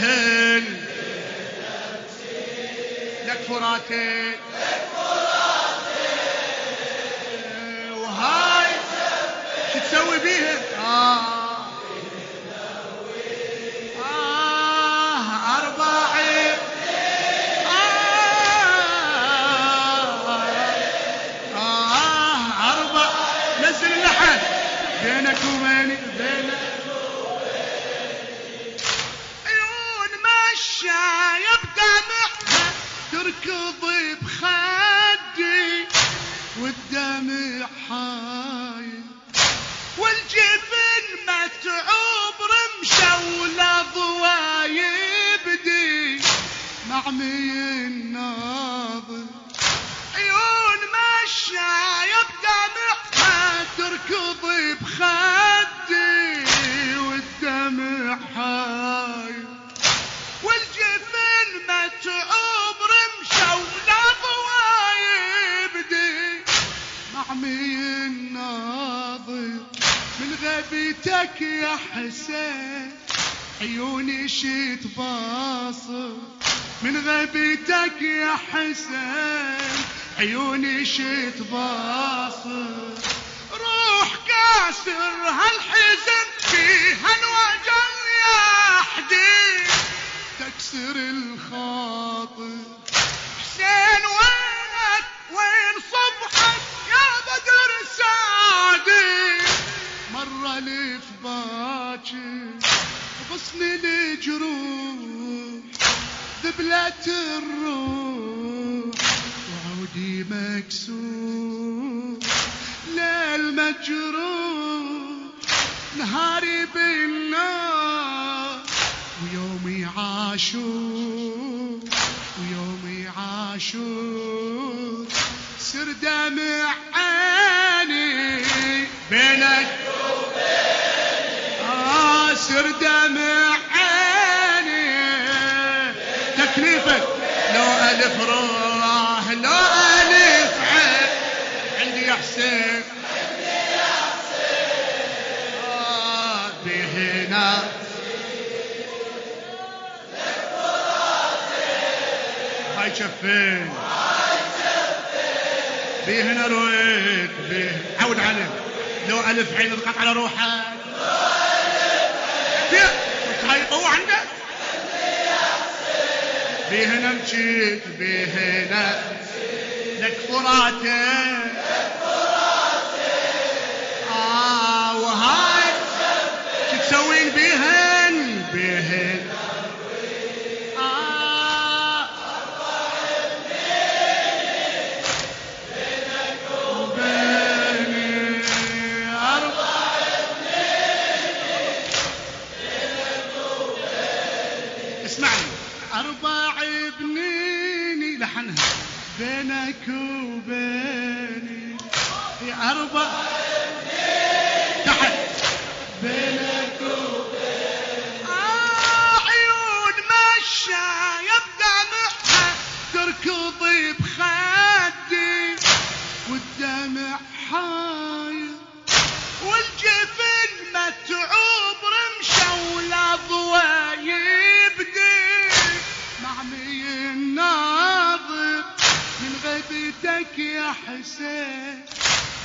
بيهن لك فراتي تركض بخدي والدمع حايل والجبن متعوب رمشة ولا ضوايبدي معمي معمي الناظر من غبيتك يا حسين عيوني شيت باصر. من غبيتك يا حسين عيوني شيت باصر. روح كاسر هالحزن فيها الوجل غصن الجروح ذبلة الروح وعودي مكسور. ليل مجروح نهاري بالنار ويومي عاشور ويومي عاشور. سر دمع عيني بينك روح لو ألف عين عندي يا حسين. بهنا هاي شفين. بهنا رويك به عود عليك لو ألف عين ضغط على روحك فيه هاي قوة عندك بهنا مشيت بهنا لك أربع بنيني لحنها بينك وبيني. يا أربع تحت بينك غيبتك يا حسين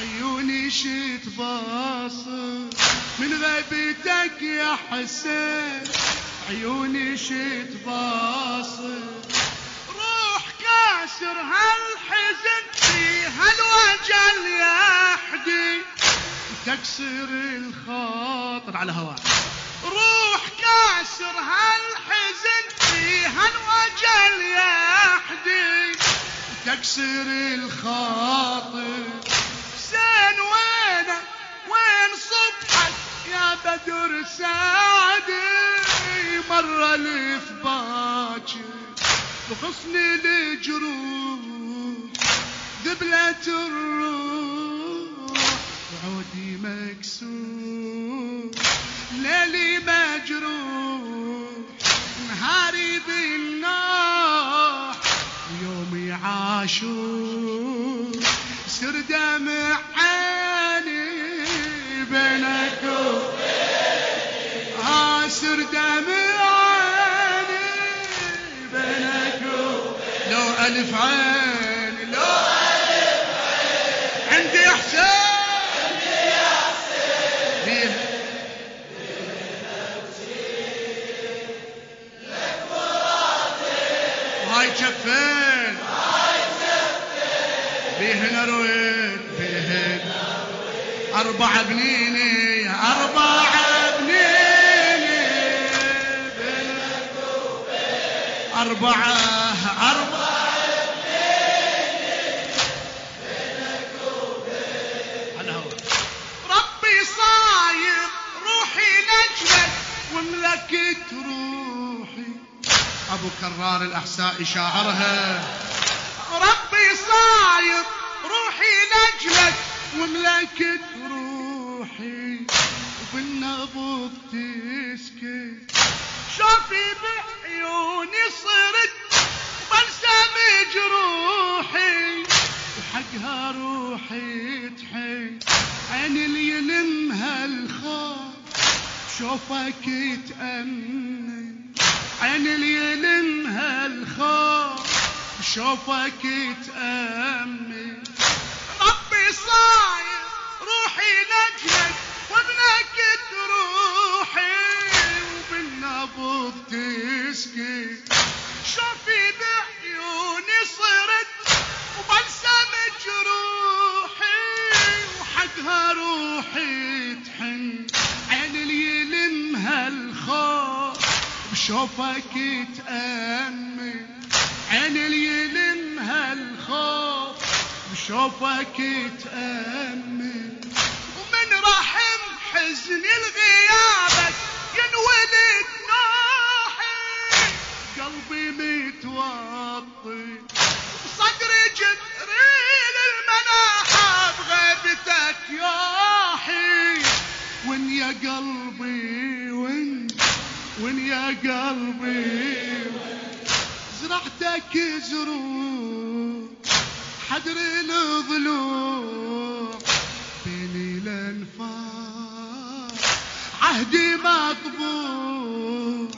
عيوني شيت باصر. من غيبتك يا حسين عيوني شيت باصر. روح كاسر هالحزن في هالوجل يا حدي تكسر الخاطر على هواك روح كاسر هالحزن في هالوجل يا حدي تكسر الخاطر. حسين وينك وين صبحك يا بدر سعدي مرة الف باكر بغصن الجروح. دبلة الروح وعودي مكسور. ليلي عاشور. سر دمع عيني بينك ها سر دمع عيني بينك لو ألف عين بيهن رويت بيهن أربع بنيني أربع بنيني أربعة أربعة وملكت روحي. أبو كرار الأحساء شاعرها. ربي صاير لجلك وملكت روحي وبالنبض تسكت. شوفي بعيوني صرت بلسم جروحي وحقها روحي تحن عين اللي يلمها الخوف شوفك تأمن عين اللي يلمها الخوف شوفك تأمن ربي صاير روحي لجلك وبنكت روحي وبالنبض تسكت شوفي بعيوني صرت وبلسم جروحي وحقها روحي تحن. عين اللي يلمها الخوف بشوفك تأمن عين اللي بشوفك تأمن ومن رحم حزني لغيابك ينولد نوحي قلبي متوطي. صدري جبريل المناحة بغيبتك ياحي وين يا قلبي وين وين يا قلبي. زرعتك زروع حدر الضلوع بيني الانفاق عهدي مطبوع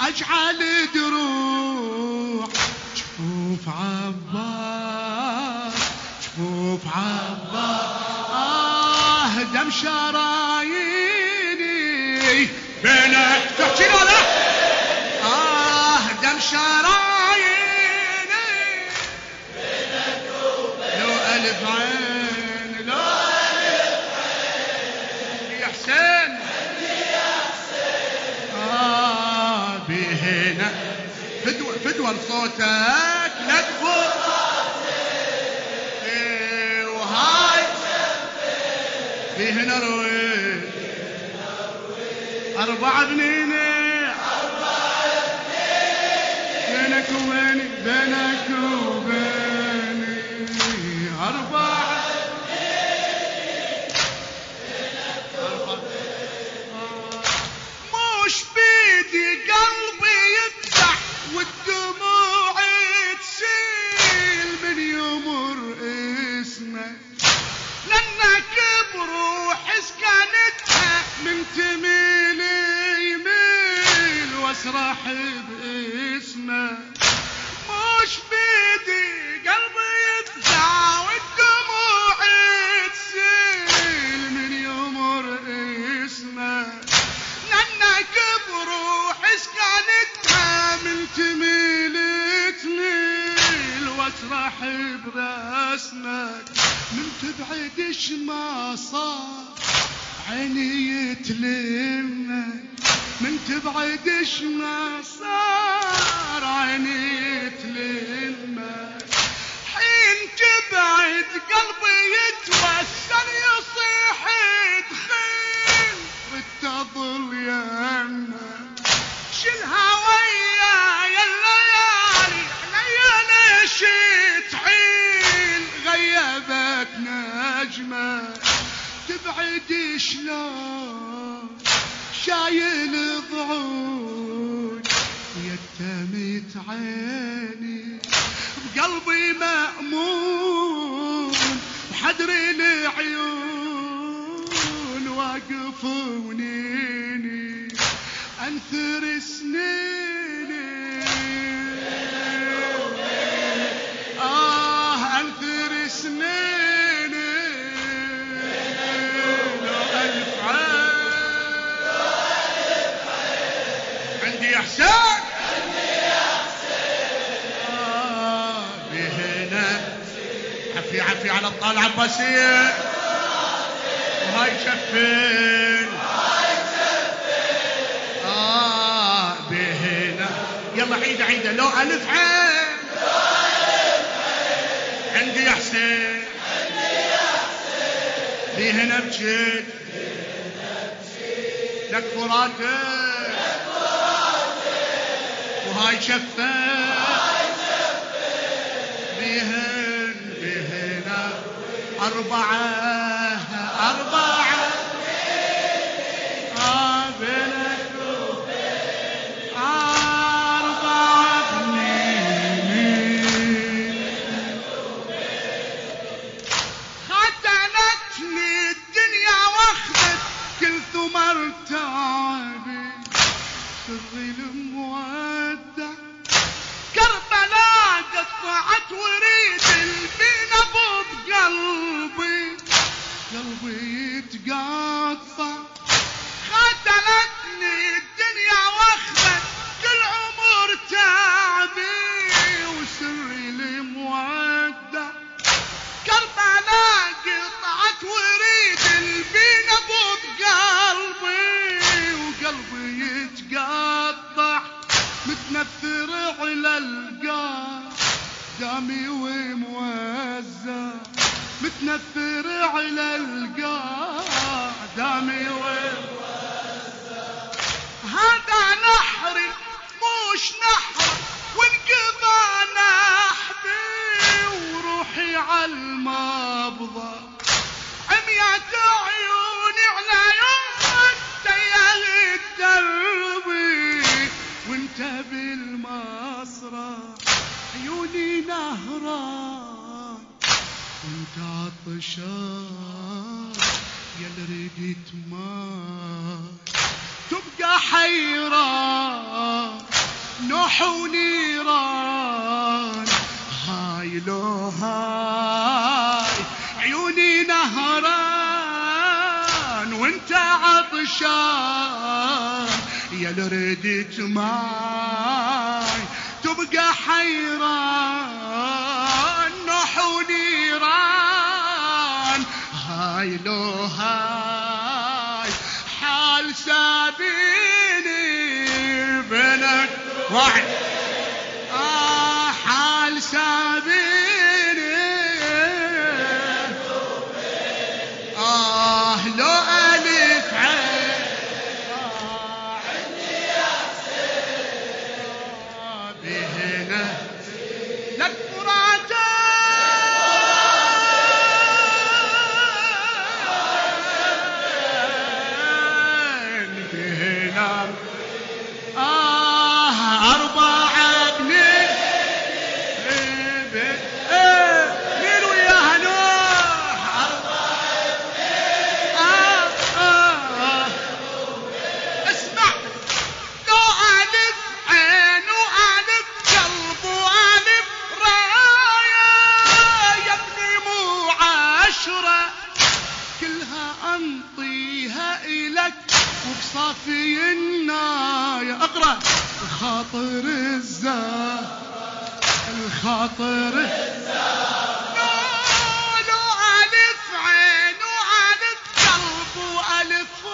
أجعل دروع. جفوف عباس جفوف عباس. آه دم شراييني من تبعدش ما صار. عيني تلمك. من تبعدش ما صار تبعد شلون شايل ضعون يتمت عيني بقلبي مأمون بحدر العيون واقف ونيني انثر عباسية وهاي شفين آه بهنا. يلا عيدة عيدة لو ألف عين. عندي يا حسين. بهنا بجد لك فراتك. وهاي شفين أربعة. متنثر على وموزع هذا نحري مش نحر وانقضى نحبي وروحي على المبضى عميات عيوني على يوم تياه الدربي وانت بالمسرح. عيوني نهران وانت عطشان يا اللي رديت ماي تبقى حيران نوح ونيران هاي لو هاي عيوني نهران وانت عطشان يا اللي ماي تبقى حيران. هاي إلك وبصافي الناية أقرأ. الخاطر الزهر الخاطر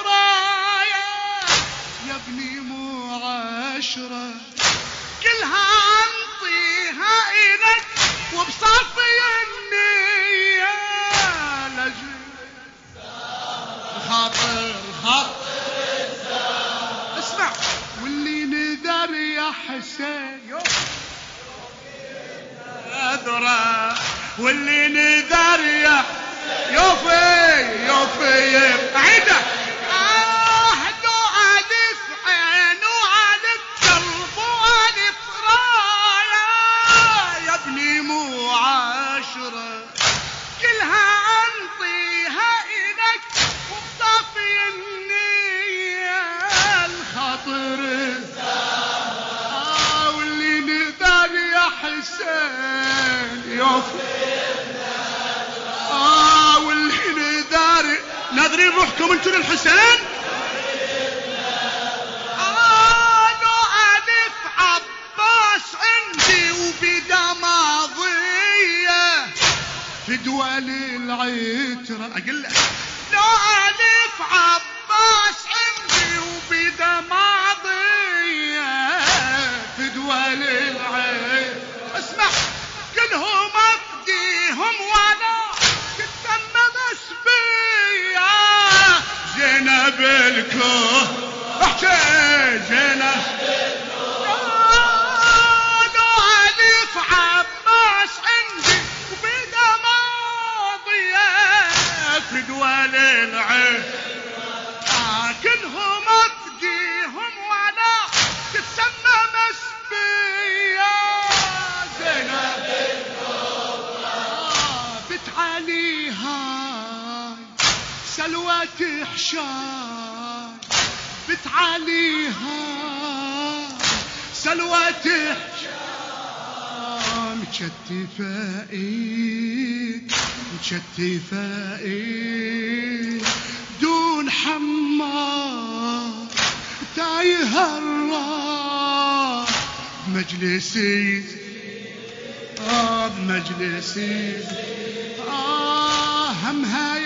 راية. يا ابني كلها أنطيها إلك وبصافي الخاطر اسمع. واللي نذر يا حسين أذرة واللي نذر يا يا حسين يوفي آه واللي نذر ناظرين روحكم أنتم للحسين؟ أنا ألف عباس عندي دول العترة أقول لك لا ألف عباس زينب هاي سلوى حشاي مشتفة ايد مشتفة ايد دون حمار تايه الراس بمجلسي آه بمجلسي. آه همها